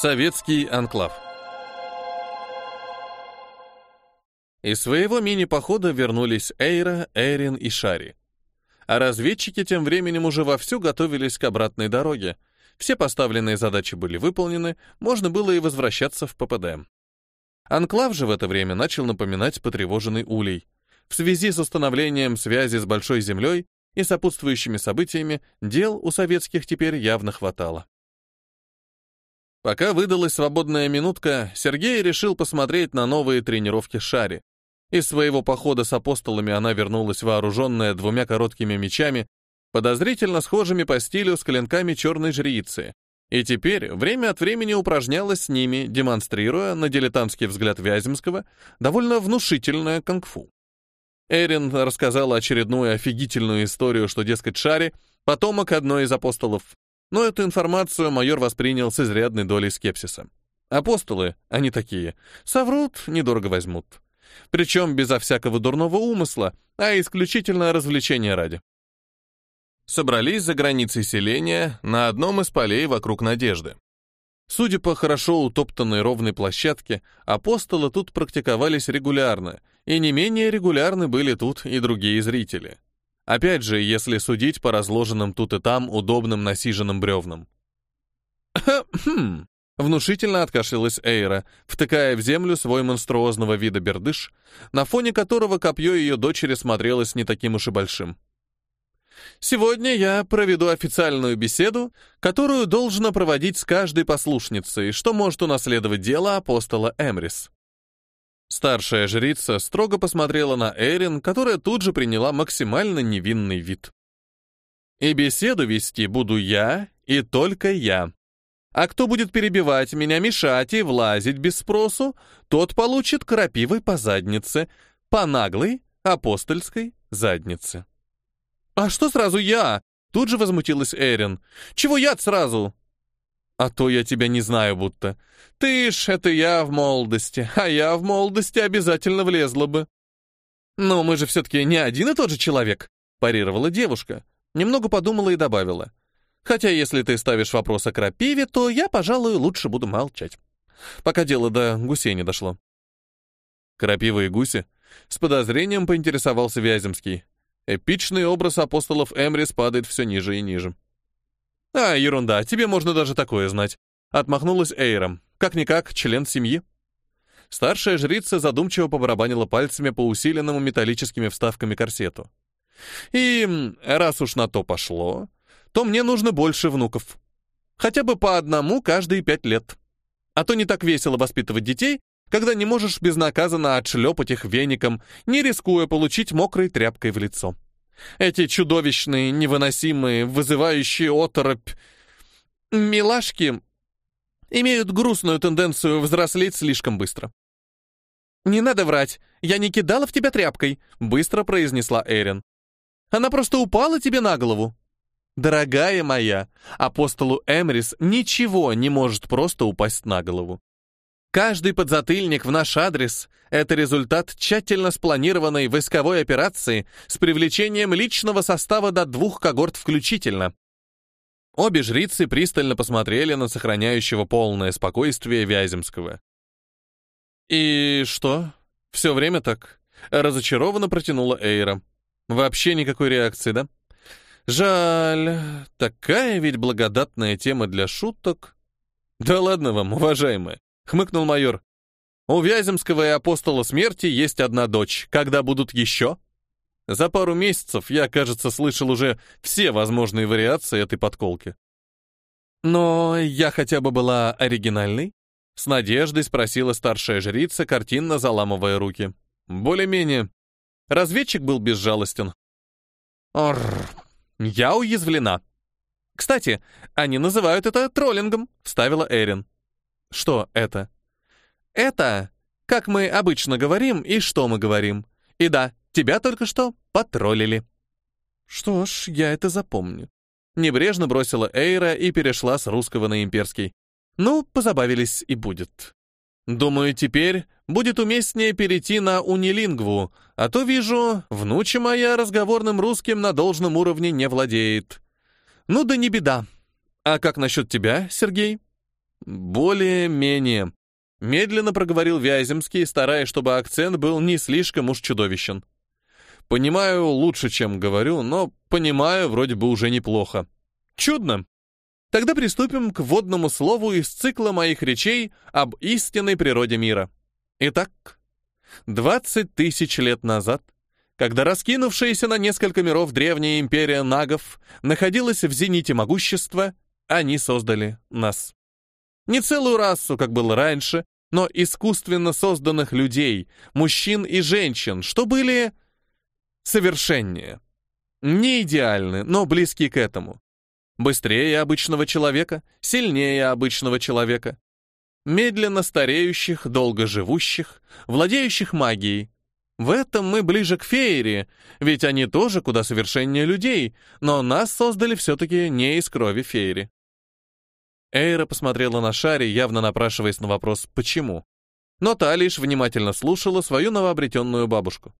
Советский анклав. Из своего мини-похода вернулись Эйра, Эйрин и Шари. А разведчики тем временем уже вовсю готовились к обратной дороге. Все поставленные задачи были выполнены, можно было и возвращаться в ППД. Анклав же в это время начал напоминать потревоженный улей. В связи с установлением связи с Большой Землей и сопутствующими событиями дел у советских теперь явно хватало. Пока выдалась свободная минутка, Сергей решил посмотреть на новые тренировки Шари. Из своего похода с апостолами она вернулась вооруженная двумя короткими мечами, подозрительно схожими по стилю с клинками черной жрицы, и теперь время от времени упражнялась с ними, демонстрируя, на дилетантский взгляд Вяземского, довольно внушительное кунг-фу. Эрин рассказала очередную офигительную историю, что, дескать, Шари — потомок одной из апостолов, но эту информацию майор воспринял с изрядной долей скепсиса. Апостолы, они такие, соврут, недорого возьмут. Причем безо всякого дурного умысла, а исключительно развлечения ради. Собрались за границей селения на одном из полей вокруг Надежды. Судя по хорошо утоптанной ровной площадке, апостолы тут практиковались регулярно, и не менее регулярны были тут и другие зрители. Опять же, если судить по разложенным тут и там удобным насиженным бревнам. «Хм!» — внушительно откашлялась Эйра, втыкая в землю свой монструозного вида бердыш, на фоне которого копье ее дочери смотрелось не таким уж и большим. Сегодня я проведу официальную беседу, которую должна проводить с каждой послушницей, что может унаследовать дело апостола Эмрис. Старшая жрица строго посмотрела на Эрин, которая тут же приняла максимально невинный вид. И беседу вести буду я и только я. А кто будет перебивать меня, мешать и влазить без спросу, тот получит крапивой по заднице, по наглой апостольской заднице. «А что сразу я?» Тут же возмутилась Эрин. «Чего я сразу?» «А то я тебя не знаю будто. Ты ж, это я в молодости, а я в молодости обязательно влезла бы». «Но мы же все-таки не один и тот же человек», парировала девушка. Немного подумала и добавила. «Хотя если ты ставишь вопрос о крапиве, то я, пожалуй, лучше буду молчать. Пока дело до гусей не дошло». «Крапива и гуси?» С подозрением поинтересовался Вяземский. Эпичный образ апостолов Эмрис падает все ниже и ниже. «А, ерунда, тебе можно даже такое знать», — отмахнулась Эйром. «Как-никак, член семьи». Старшая жрица задумчиво побарабанила пальцами по усиленному металлическими вставками корсету. «И раз уж на то пошло, то мне нужно больше внуков. Хотя бы по одному каждые пять лет. А то не так весело воспитывать детей, когда не можешь безнаказанно отшлепать их веником, не рискуя получить мокрой тряпкой в лицо. Эти чудовищные, невыносимые, вызывающие оторопь милашки имеют грустную тенденцию взрослеть слишком быстро. «Не надо врать, я не кидала в тебя тряпкой», — быстро произнесла Эрин. «Она просто упала тебе на голову». «Дорогая моя, апостолу Эмрис ничего не может просто упасть на голову. Каждый подзатыльник в наш адрес — это результат тщательно спланированной войсковой операции с привлечением личного состава до двух когорт включительно. Обе жрицы пристально посмотрели на сохраняющего полное спокойствие Вяземского. «И что? Все время так?» — разочарованно протянула Эйра. «Вообще никакой реакции, да?» «Жаль. Такая ведь благодатная тема для шуток». «Да ладно вам, уважаемая хмыкнул майор. У Вяземского и апостола смерти есть одна дочь. Когда будут еще? За пару месяцев я, кажется, слышал уже все возможные вариации этой подколки. Но я хотя бы была оригинальной? С надеждой спросила старшая жрица, картинно заламывая руки. Более-менее. Разведчик был безжалостен. Орр, я уязвлена. Кстати, они называют это троллингом, вставила Эрин. Что это? Это, как мы обычно говорим и что мы говорим. И да, тебя только что потроллили. Что ж, я это запомню. Небрежно бросила Эйра и перешла с русского на имперский. Ну, позабавились и будет. Думаю, теперь будет уместнее перейти на унилингву, а то вижу, внуча моя разговорным русским на должном уровне не владеет. Ну да не беда. А как насчет тебя, Сергей? Более-менее. Медленно проговорил Вяземский, стараясь, чтобы акцент был не слишком уж чудовищен. Понимаю лучше, чем говорю, но понимаю вроде бы уже неплохо. Чудно. Тогда приступим к вводному слову из цикла моих речей об истинной природе мира. Итак, 20 тысяч лет назад, когда раскинувшаяся на несколько миров древняя империя нагов находилась в зените могущества, они создали нас. Не целую расу, как было раньше, но искусственно созданных людей, мужчин и женщин, что были совершеннее. Не идеальны, но близки к этому. Быстрее обычного человека, сильнее обычного человека. Медленно стареющих, долго живущих, владеющих магией. В этом мы ближе к феере, ведь они тоже куда совершеннее людей, но нас создали все-таки не из крови феери. Эйра посмотрела на Шари, явно напрашиваясь на вопрос «почему?». Но та лишь внимательно слушала свою новообретенную бабушку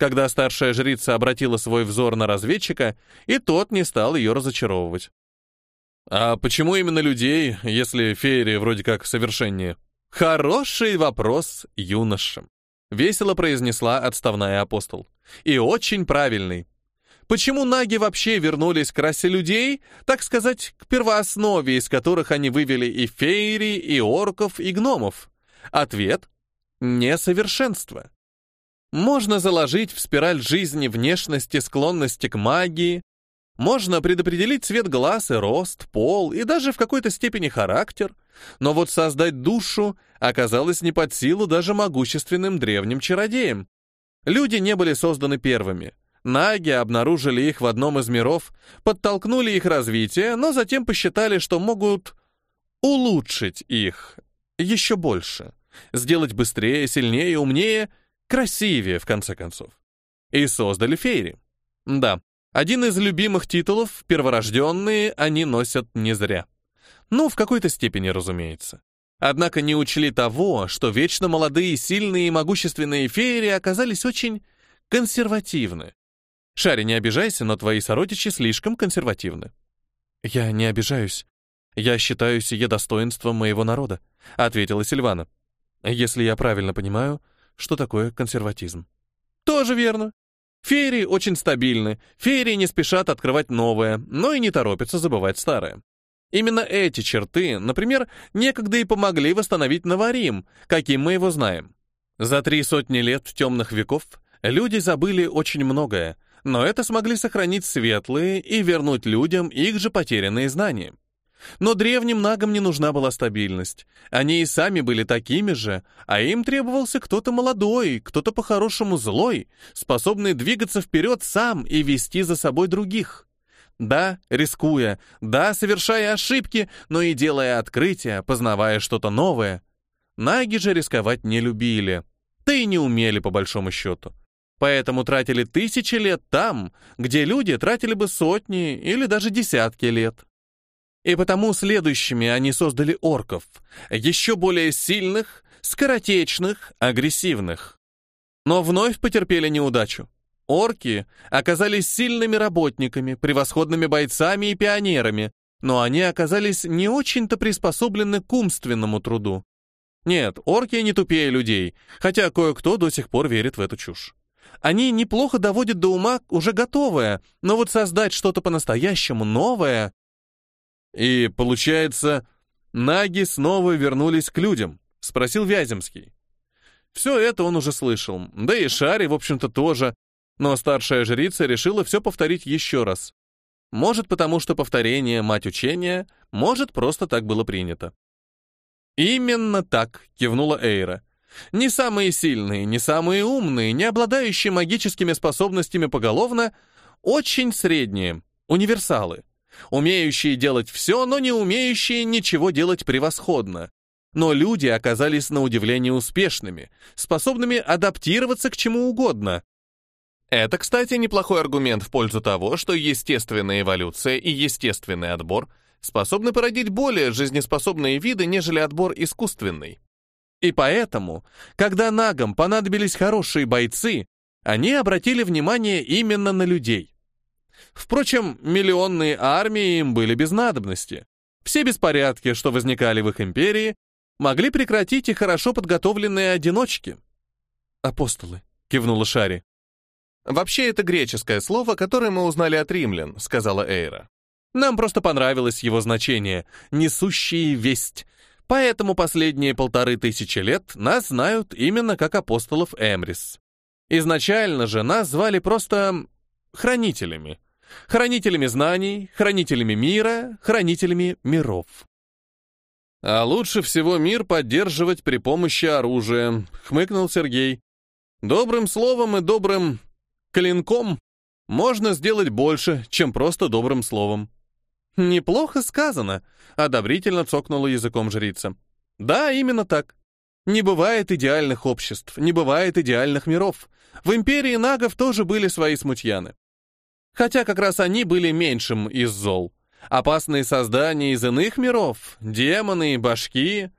когда старшая жрица обратила свой взор на разведчика, и тот не стал ее разочаровывать. «А почему именно людей, если феерия вроде как совершеннее?» «Хороший вопрос, юноша», — весело произнесла отставная апостол. «И очень правильный. Почему наги вообще вернулись к расе людей, так сказать, к первооснове, из которых они вывели и феерий, и орков, и гномов? Ответ — несовершенство. Можно заложить в спираль жизни внешности склонности к магии, можно предопределить цвет глаз и рост, пол и даже в какой-то степени характер, но вот создать душу оказалось не под силу даже могущественным древним чародеям. Люди не были созданы первыми. Наги обнаружили их в одном из миров, подтолкнули их развитие, но затем посчитали, что могут улучшить их еще больше, сделать быстрее, сильнее, умнее красивее, в конце концов. И создали фейри. Да, один из любимых титулов, перворожденные, они носят не зря. Ну, в какой-то степени, разумеется. Однако не учли того, что вечно молодые, сильные и могущественные феери оказались очень консервативны. Шари, не обижайся, но твои сородичи слишком консервативны. Я не обижаюсь. Я считаю сие достоинством моего народа, ответила Сильвана. Если я правильно понимаю, что такое консерватизм. Тоже верно. Феерии очень стабильны, феерии не спешат открывать новое, но и не торопятся забывать старое. Именно эти черты, например, некогда и помогли восстановить Наварим, каким мы его знаем. За три сотни лет темных веков люди забыли очень многое, но это смогли сохранить светлые и вернуть людям их же потерянные знания. Но древним нагам не нужна была стабильность. Они и сами были такими же, а им требовался кто-то молодой, кто-то по-хорошему злой, способный двигаться вперед сам и вести за собой других. Да, рискуя, да, совершая ошибки, но и делая открытия, познавая что-то новое. Наги же рисковать не любили, да и не умели по большому счету. Поэтому тратили тысячи лет там, где люди тратили бы сотни или даже десятки лет. И потому следующими они создали орков, еще более сильных, скоротечных, агрессивных. Но вновь потерпели неудачу. Орки оказались сильными работниками, превосходными бойцами и пионерами, но они оказались не очень-то приспособлены к умственному труду. Нет, орки не тупее людей, хотя кое-кто до сих пор верит в эту чушь. Они неплохо доводят до ума уже готовое, но вот создать что-то по-настоящему новое и, получается, наги снова вернулись к людям, спросил Вяземский. Все это он уже слышал, да и Шари, в общем-то, тоже, но старшая жрица решила все повторить еще раз. Может, потому что повторение — мать учения, может, просто так было принято. «Именно так», — кивнула Эйра. «Не самые сильные, не самые умные, не обладающие магическими способностями поголовно, очень средние, универсалы умеющие делать все, но не умеющие ничего делать превосходно. Но люди оказались на удивление успешными, способными адаптироваться к чему угодно. Это, кстати, неплохой аргумент в пользу того, что естественная эволюция и естественный отбор способны породить более жизнеспособные виды, нежели отбор искусственный. И поэтому, когда нагам понадобились хорошие бойцы, они обратили внимание именно на людей. Впрочем, миллионные армии им были без надобности. все беспорядки, что возникали в их империи, могли прекратить и хорошо подготовленные одиночки. «Апостолы», — кивнула Шари. «Вообще, это греческое слово, которое мы узнали от римлян», — сказала Эйра. «Нам просто понравилось его значение — несущие весть. Поэтому последние полторы тысячи лет нас знают именно как апостолов Эмрис. Изначально же нас звали просто хранителями. Хранителями знаний, хранителями мира, хранителями миров. А лучше всего мир поддерживать при помощи оружия, хмыкнул Сергей. Добрым словом и добрым клинком можно сделать больше, чем просто добрым словом. Неплохо сказано, одобрительно цокнула языком жрица. Да, именно так. Не бывает идеальных обществ, не бывает идеальных миров. В империи нагов тоже были свои смутьяны. Хотя как раз они были меньшим из зол. Опасные создания из иных миров, демоны и башки.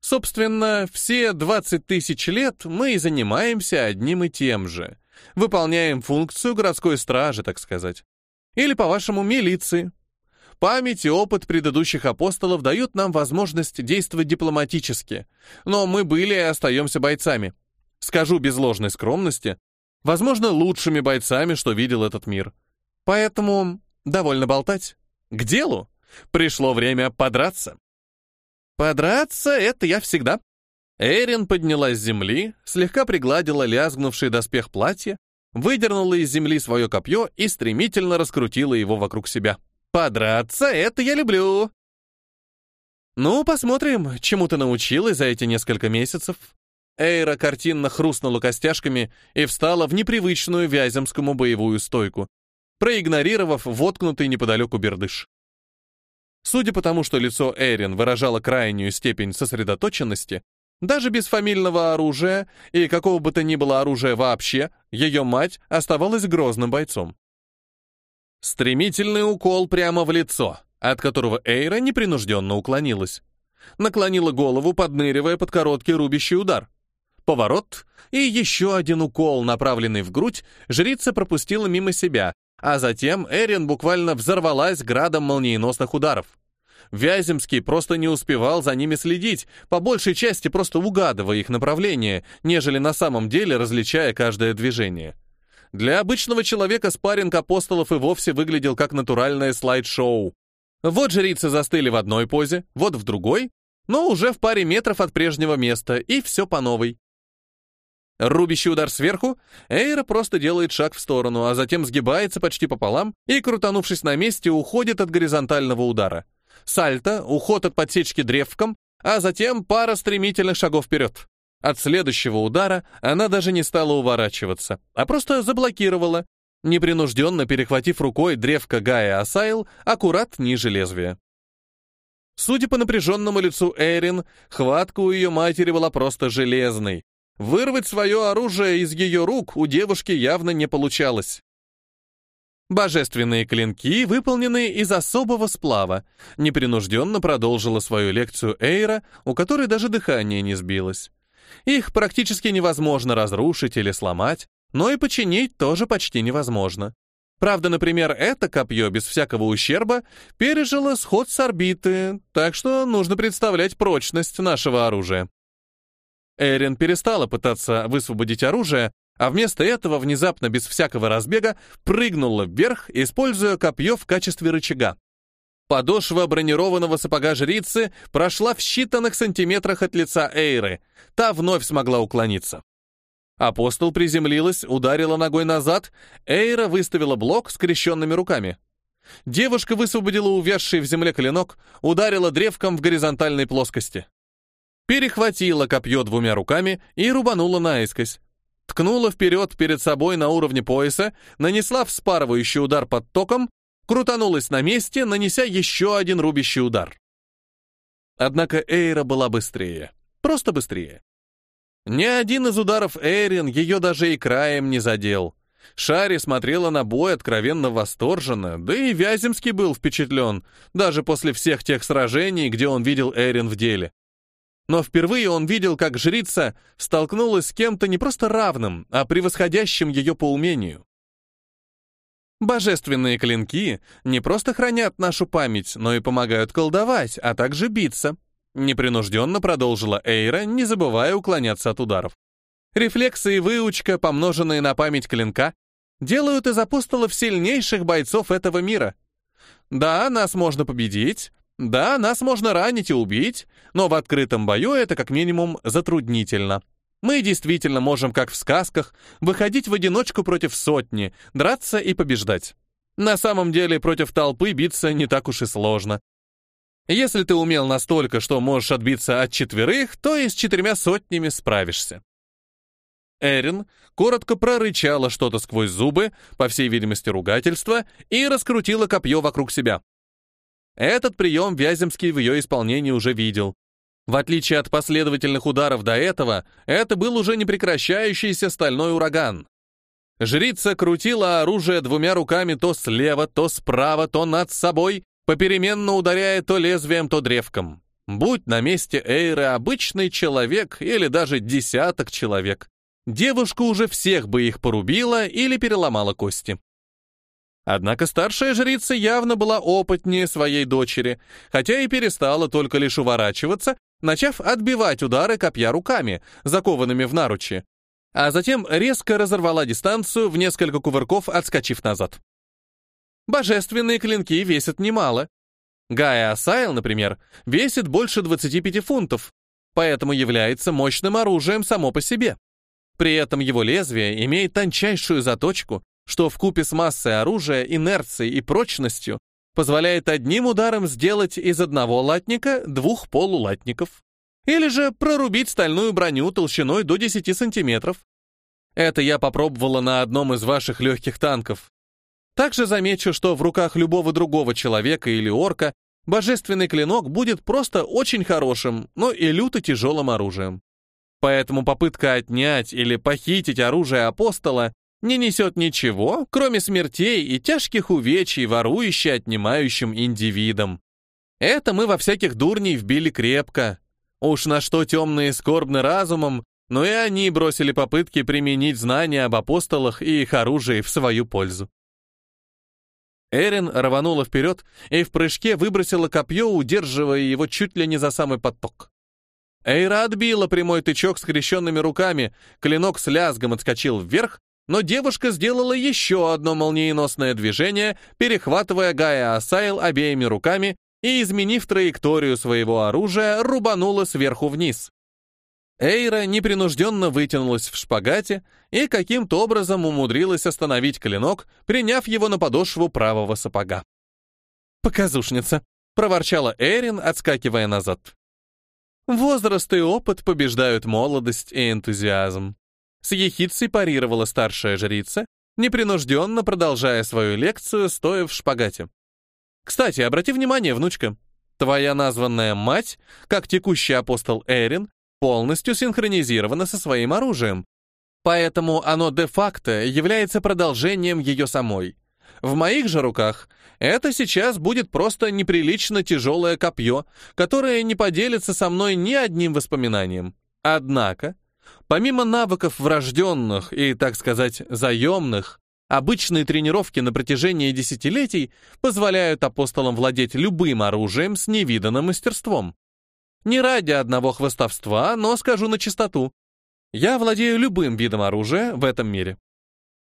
Собственно, все 20 тысяч лет мы и занимаемся одним и тем же. Выполняем функцию городской стражи, так сказать. Или, по-вашему, милиции. Память и опыт предыдущих апостолов дают нам возможность действовать дипломатически. Но мы были и остаемся бойцами. Скажу без ложной скромности, возможно, лучшими бойцами, что видел этот мир. Поэтому довольно болтать. К делу. Пришло время подраться. Подраться — это я всегда. Эрин поднялась с земли, слегка пригладила лязгнувший доспех платья, выдернула из земли свое копье и стремительно раскрутила его вокруг себя. Подраться — это я люблю. Ну, посмотрим, чему ты научилась за эти несколько месяцев. Эйра картинно хрустнула костяшками и встала в непривычную вяземскому боевую стойку, проигнорировав воткнутый неподалеку бердыш. Судя по тому, что лицо Эрин выражало крайнюю степень сосредоточенности, даже без фамильного оружия и какого бы то ни было оружия вообще, ее мать оставалась грозным бойцом. Стремительный укол прямо в лицо, от которого Эйра непринужденно уклонилась. Наклонила голову, подныривая под короткий рубящий удар. Поворот и еще один укол, направленный в грудь, жрица пропустила мимо себя, а затем Эрин буквально взорвалась градом молниеносных ударов. Вяземский просто не успевал за ними следить, по большей части просто угадывая их направление, нежели на самом деле различая каждое движение. Для обычного человека спарринг апостолов и вовсе выглядел как натуральное слайд-шоу. Вот жрицы застыли в одной позе, вот в другой, но уже в паре метров от прежнего места, и все по новой. Рубящий удар сверху, Эйра просто делает шаг в сторону, а затем сгибается почти пополам и, крутанувшись на месте, уходит от горизонтального удара. Сальто, уход от подсечки древком, а затем пара стремительных шагов вперед. От следующего удара она даже не стала уворачиваться, а просто заблокировала, непринужденно перехватив рукой древко Гая Асайл аккурат ниже лезвия. Судя по напряженному лицу Эрин, хватка у ее матери была просто железной, Вырвать свое оружие из ее рук у девушки явно не получалось. Божественные клинки, выполненные из особого сплава, непринужденно продолжила свою лекцию Эйра, у которой даже дыхание не сбилось. Их практически невозможно разрушить или сломать, но и починить тоже почти невозможно. Правда, например, это копье без всякого ущерба пережило сход с орбиты, так что нужно представлять прочность нашего оружия. Эрин перестала пытаться высвободить оружие, а вместо этого внезапно, без всякого разбега, прыгнула вверх, используя копье в качестве рычага. Подошва бронированного сапога жрицы прошла в считанных сантиметрах от лица Эйры. Та вновь смогла уклониться. Апостол приземлилась, ударила ногой назад, Эйра выставила блок скрещенными руками. Девушка высвободила увязший в земле клинок, ударила древком в горизонтальной плоскости перехватила копье двумя руками и рубанула наискось. Ткнула вперед перед собой на уровне пояса, нанесла вспарывающий удар под током, крутанулась на месте, нанеся еще один рубящий удар. Однако Эйра была быстрее. Просто быстрее. Ни один из ударов Эйрин ее даже и краем не задел. Шари смотрела на бой откровенно восторженно, да и Вяземский был впечатлен, даже после всех тех сражений, где он видел Эйрин в деле. Но впервые он видел, как жрица столкнулась с кем-то не просто равным, а превосходящим ее по умению. Божественные клинки не просто хранят нашу память, но и помогают колдовать, а также биться. Непринужденно продолжила Эйра, не забывая уклоняться от ударов. Рефлексы и выучка, помноженные на память клинка, делают из апостолов сильнейших бойцов этого мира. Да, нас можно победить, да, нас можно ранить и убить, но в открытом бою это как минимум затруднительно. Мы действительно можем, как в сказках, выходить в одиночку против сотни, драться и побеждать. На самом деле против толпы биться не так уж и сложно. Если ты умел настолько, что можешь отбиться от четверых, то и с четырьмя сотнями справишься. Эрин коротко прорычала что-то сквозь зубы, по всей видимости ругательство, и раскрутила копье вокруг себя. Этот прием Вяземский в ее исполнении уже видел. В отличие от последовательных ударов до этого, это был уже непрекращающийся стальной ураган. Жрица крутила оружие двумя руками то слева, то справа, то над собой, попеременно ударяя то лезвием, то древком. Будь на месте Эйры обычный человек или даже десяток человек, девушка уже всех бы их порубила или переломала кости. Однако старшая жрица явно была опытнее своей дочери, хотя и перестала только лишь уворачиваться, начав отбивать удары копья руками, закованными в наручи, а затем резко разорвала дистанцию в несколько кувырков, отскочив назад. Божественные клинки весят немало. Гая Асайл, например, весит больше 25 фунтов, поэтому является мощным оружием само по себе. При этом его лезвие имеет тончайшую заточку, что в купе с массой оружия, инерцией и прочностью позволяет одним ударом сделать из одного латника двух полулатников. Или же прорубить стальную броню толщиной до 10 сантиметров. Это я попробовала на одном из ваших легких танков. Также замечу, что в руках любого другого человека или орка божественный клинок будет просто очень хорошим, но и люто тяжелым оружием. Поэтому попытка отнять или похитить оружие апостола не несет ничего, кроме смертей и тяжких увечий, ворующий отнимающим индивидам. Это мы во всяких дурней вбили крепко. Уж на что темные скорбны разумом, но и они бросили попытки применить знания об апостолах и их оружии в свою пользу. Эрин рванула вперед и в прыжке выбросила копье, удерживая его чуть ли не за самый поток. Эйра отбила прямой тычок скрещенными руками, клинок с лязгом отскочил вверх, но девушка сделала еще одно молниеносное движение, перехватывая Гая Асайл обеими руками и, изменив траекторию своего оружия, рубанула сверху вниз. Эйра непринужденно вытянулась в шпагате и каким-то образом умудрилась остановить клинок, приняв его на подошву правого сапога. «Показушница!» — проворчала Эйрин, отскакивая назад. «Возраст и опыт побеждают молодость и энтузиазм. С ехидцей парировала старшая жрица, непринужденно продолжая свою лекцию, стоя в шпагате. «Кстати, обрати внимание, внучка, твоя названная мать, как текущий апостол Эрин, полностью синхронизирована со своим оружием. Поэтому оно де-факто является продолжением ее самой. В моих же руках это сейчас будет просто неприлично тяжелое копье, которое не поделится со мной ни одним воспоминанием. Однако, Помимо навыков врожденных и, так сказать, заемных, обычные тренировки на протяжении десятилетий позволяют апостолам владеть любым оружием с невиданным мастерством. Не ради одного хвостовства, но скажу на чистоту. Я владею любым видом оружия в этом мире.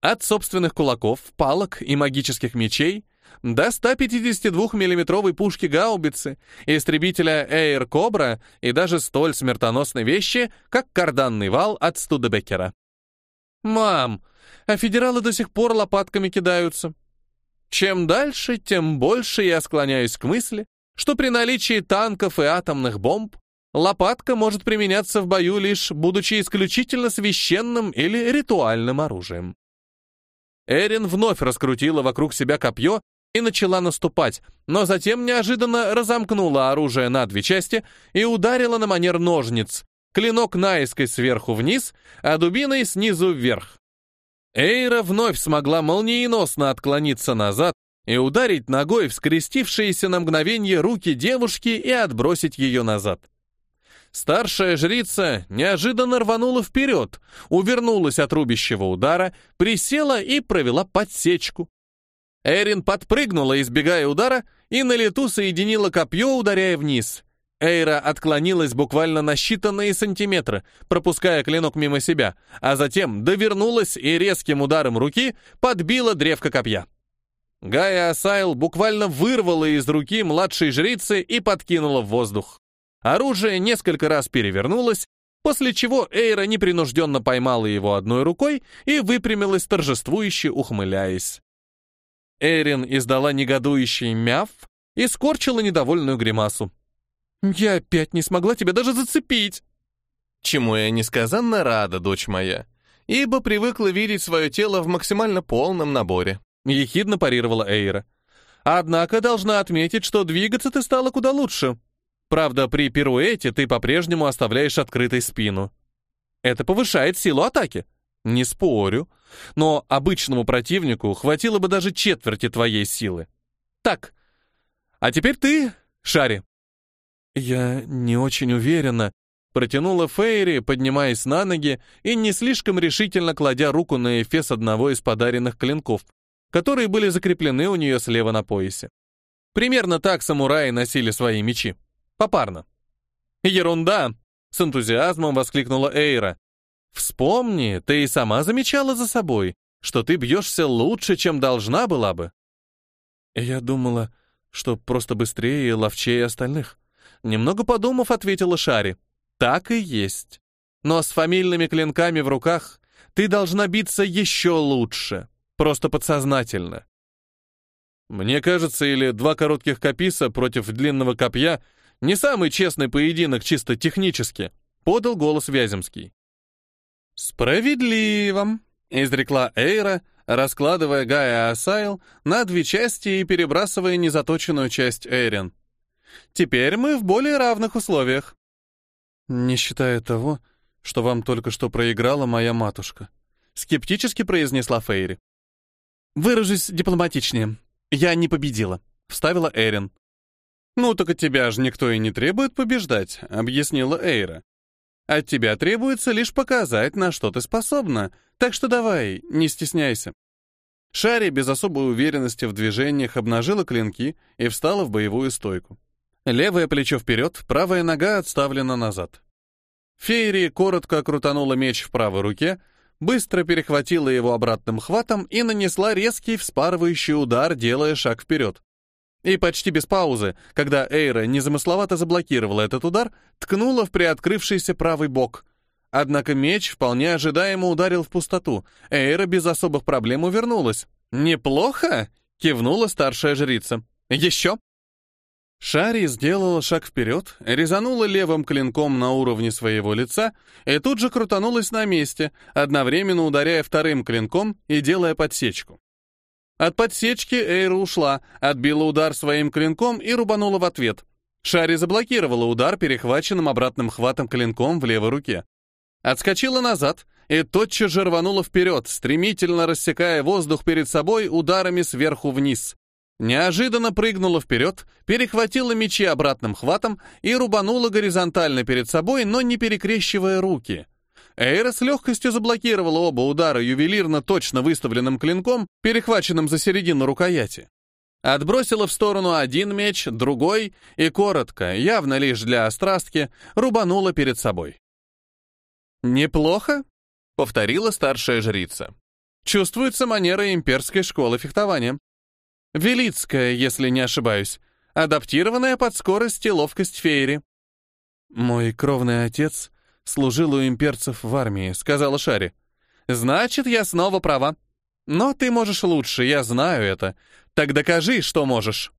От собственных кулаков, палок и магических мечей до 152 миллиметровой пушки гаубицы, истребителя Эйр Кобра и даже столь смертоносной вещи, как карданный вал от Студебекера. «Мам, а федералы до сих пор лопатками кидаются. Чем дальше, тем больше я склоняюсь к мысли, что при наличии танков и атомных бомб лопатка может применяться в бою лишь будучи исключительно священным или ритуальным оружием. Эрин вновь раскрутила вокруг себя копье и начала наступать, но затем неожиданно разомкнула оружие на две части и ударила на манер ножниц, клинок наискось сверху вниз, а дубиной снизу вверх. Эйра вновь смогла молниеносно отклониться назад и ударить ногой в скрестившиеся на мгновение руки девушки и отбросить ее назад. Старшая жрица неожиданно рванула вперед, увернулась от рубящего удара, присела и провела подсечку. Эйрин подпрыгнула, избегая удара, и на лету соединила копье, ударяя вниз. Эйра отклонилась буквально на считанные сантиметры, пропуская клинок мимо себя, а затем довернулась и резким ударом руки подбила древко копья. Гая Асайл буквально вырвала из руки младшей жрицы и подкинула в воздух. Оружие несколько раз перевернулось, после чего Эйра непринужденно поймала его одной рукой и выпрямилась торжествующе, ухмыляясь. Эйрин издала негодующий мяв и скорчила недовольную гримасу. «Я опять не смогла тебя даже зацепить!» Чему я несказанно рада, дочь моя, ибо привыкла видеть свое тело в максимально полном наборе. Ехидно парировала Эйра. «Однако должна отметить, что двигаться ты стала куда лучше. Правда, при пируэте ты по-прежнему оставляешь открытой спину. Это повышает силу атаки. Не спорю. Но обычному противнику хватило бы даже четверти твоей силы. Так, а теперь ты, Шари. Я не очень уверена, протянула Фейри, поднимаясь на ноги и не слишком решительно кладя руку на эфес одного из подаренных клинков, которые были закреплены у нее слева на поясе. Примерно так самураи носили свои мечи. Попарно. «Ерунда!» — с энтузиазмом воскликнула Эйра. «Вспомни, ты и сама замечала за собой, что ты бьешься лучше, чем должна была бы». Я думала, что просто быстрее и ловчее остальных. Немного подумав, ответила Шари. Так и есть. Но с фамильными клинками в руках ты должна биться еще лучше. Просто подсознательно. Мне кажется, или два коротких каписа против длинного копья не самый честный поединок чисто технически, подал голос Вяземский. Справедливо, изрекла Эйра, раскладывая Гая Асайл на две части и перебрасывая незаточенную часть Эйрен. Теперь мы в более равных условиях. Не считая того, что вам только что проиграла моя матушка, скептически произнесла Фейри. Выражусь дипломатичнее. Я не победила, вставила Эрин. «Ну так от тебя же никто и не требует побеждать», — объяснила Эйра. «От тебя требуется лишь показать, на что ты способна, так что давай, не стесняйся». Шари без особой уверенности в движениях обнажила клинки и встала в боевую стойку. Левое плечо вперед, правая нога отставлена назад. Фейри коротко крутанула меч в правой руке, быстро перехватила его обратным хватом и нанесла резкий вспарывающий удар, делая шаг вперед. И почти без паузы, когда Эйра незамысловато заблокировала этот удар, ткнула в приоткрывшийся правый бок. Однако меч вполне ожидаемо ударил в пустоту. Эйра без особых проблем увернулась. «Неплохо!» — кивнула старшая жрица. «Еще!» Шари сделала шаг вперед, резанула левым клинком на уровне своего лица и тут же крутанулась на месте, одновременно ударяя вторым клинком и делая подсечку. От подсечки Эйра ушла, отбила удар своим клинком и рубанула в ответ. Шари заблокировала удар перехваченным обратным хватом клинком в левой руке. Отскочила назад и тотчас же рванула вперед, стремительно рассекая воздух перед собой ударами сверху вниз. Неожиданно прыгнула вперед, перехватила мечи обратным хватом и рубанула горизонтально перед собой, но не перекрещивая руки. Эйра с легкостью заблокировала оба удара ювелирно точно выставленным клинком, перехваченным за середину рукояти. Отбросила в сторону один меч, другой, и коротко, явно лишь для острастки, рубанула перед собой. «Неплохо», — повторила старшая жрица. «Чувствуется манера имперской школы фехтования. Велицкая, если не ошибаюсь, адаптированная под скорость и ловкость феери». «Мой кровный отец служил у имперцев в армии», — сказала Шари. «Значит, я снова права. Но ты можешь лучше, я знаю это. Так докажи, что можешь».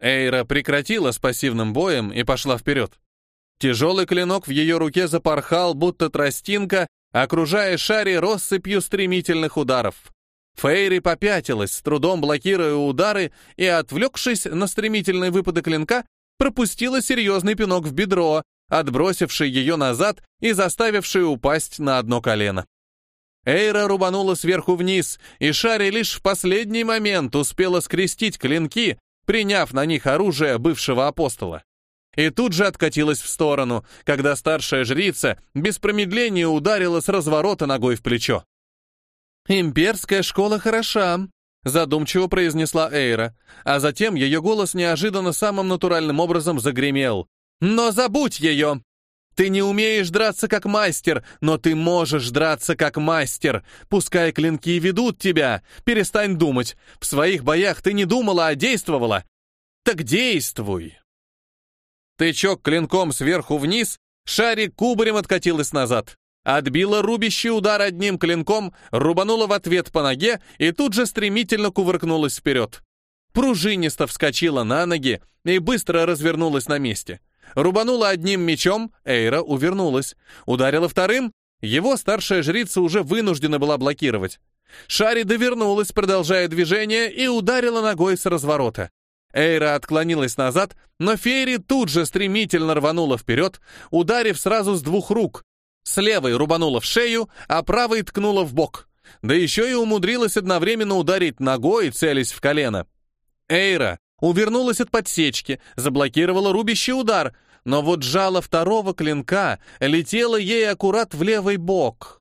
Эйра прекратила с пассивным боем и пошла вперед. Тяжелый клинок в ее руке запорхал, будто тростинка, окружая Шари россыпью стремительных ударов. Фейри попятилась, с трудом блокируя удары, и, отвлекшись на стремительные выпады клинка, пропустила серьезный пинок в бедро, отбросивший ее назад и заставивший упасть на одно колено. Эйра рубанула сверху вниз, и Шари лишь в последний момент успела скрестить клинки, приняв на них оружие бывшего апостола. И тут же откатилась в сторону, когда старшая жрица без промедления ударила с разворота ногой в плечо. «Имперская школа хороша», задумчиво произнесла Эйра, а затем ее голос неожиданно самым натуральным образом загремел. «Но забудь ее! Ты не умеешь драться как мастер, но ты можешь драться как мастер. Пускай клинки ведут тебя. Перестань думать. В своих боях ты не думала, а действовала. Так действуй!» Тычок клинком сверху вниз, шарик кубарем откатилась назад. Отбила рубящий удар одним клинком, рубанула в ответ по ноге и тут же стремительно кувыркнулась вперед. Пружинисто вскочила на ноги и быстро развернулась на месте. Рубанула одним мечом, Эйра увернулась. Ударила вторым, его старшая жрица уже вынуждена была блокировать. Шари довернулась, продолжая движение, и ударила ногой с разворота. Эйра отклонилась назад, но Фейри тут же стремительно рванула вперед, ударив сразу с двух рук, с левой рубанула в шею, а правой ткнула в бок. Да еще и умудрилась одновременно ударить ногой, целясь в колено. Эйра увернулась от подсечки, заблокировала рубящий удар, но вот жало второго клинка летело ей аккурат в левый бок.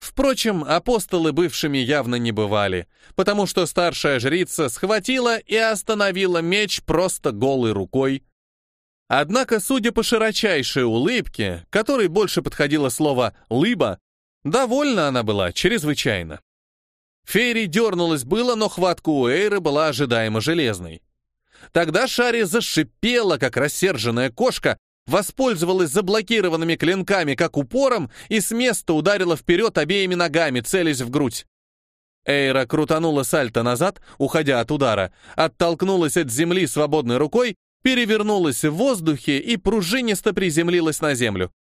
Впрочем, апостолы бывшими явно не бывали, потому что старшая жрица схватила и остановила меч просто голой рукой, Однако, судя по широчайшей улыбке, которой больше подходило слово «лыба», довольна она была чрезвычайно. Фейри дернулась было, но хватка у Эйры была ожидаемо железной. Тогда Шари зашипела, как рассерженная кошка, воспользовалась заблокированными клинками, как упором, и с места ударила вперед обеими ногами, целясь в грудь. Эйра крутанула сальто назад, уходя от удара, оттолкнулась от земли свободной рукой перевернулась в воздухе и пружинисто приземлилась на землю.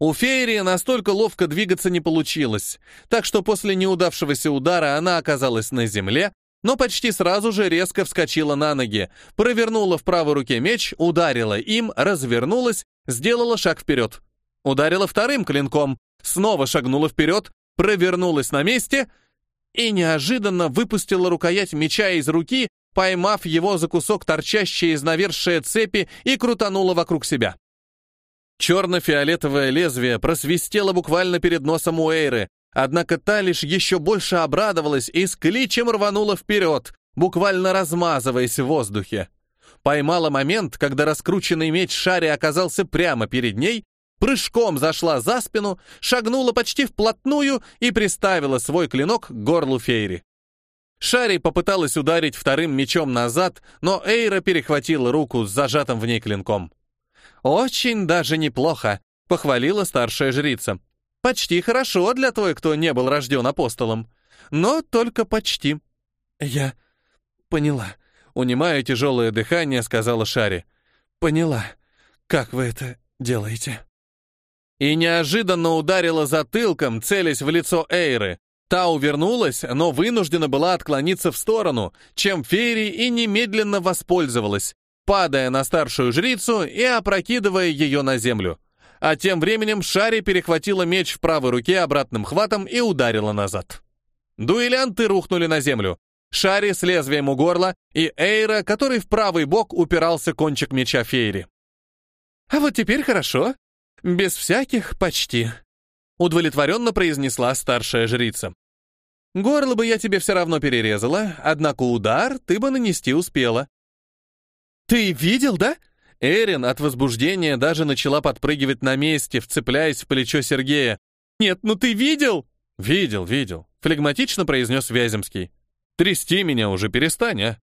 У Феерии настолько ловко двигаться не получилось, так что после неудавшегося удара она оказалась на земле, но почти сразу же резко вскочила на ноги, провернула в правой руке меч, ударила им, развернулась, сделала шаг вперед. Ударила вторым клинком, снова шагнула вперед, провернулась на месте и неожиданно выпустила рукоять меча из руки поймав его за кусок торчащей из навершия цепи и крутанула вокруг себя. Черно-фиолетовое лезвие просвистело буквально перед носом Эйры, однако та лишь еще больше обрадовалась и с кличем рванула вперед, буквально размазываясь в воздухе. Поймала момент, когда раскрученный меч Шари оказался прямо перед ней, прыжком зашла за спину, шагнула почти вплотную и приставила свой клинок к горлу Фейри. Шари попыталась ударить вторым мечом назад, но Эйра перехватила руку с зажатым в ней клинком. «Очень даже неплохо», — похвалила старшая жрица. «Почти хорошо для той, кто не был рожден апостолом. Но только почти». «Я поняла», — унимая тяжелое дыхание, сказала Шари. «Поняла. Как вы это делаете?» И неожиданно ударила затылком, целясь в лицо Эйры. Та увернулась, но вынуждена была отклониться в сторону, чем Фейри и немедленно воспользовалась, падая на старшую жрицу и опрокидывая ее на землю. А тем временем Шари перехватила меч в правой руке обратным хватом и ударила назад. Дуэлянты рухнули на землю. Шари с лезвием у горла и Эйра, который в правый бок упирался кончик меча Фейри. «А вот теперь хорошо. Без всяких почти», — удовлетворенно произнесла старшая жрица. Горло бы я тебе все равно перерезала, однако удар ты бы нанести успела. Ты видел, да? Эрин от возбуждения даже начала подпрыгивать на месте, вцепляясь в плечо Сергея. «Нет, ну ты видел?» «Видел, видел», — флегматично произнес Вяземский. «Трясти меня уже перестань, а?»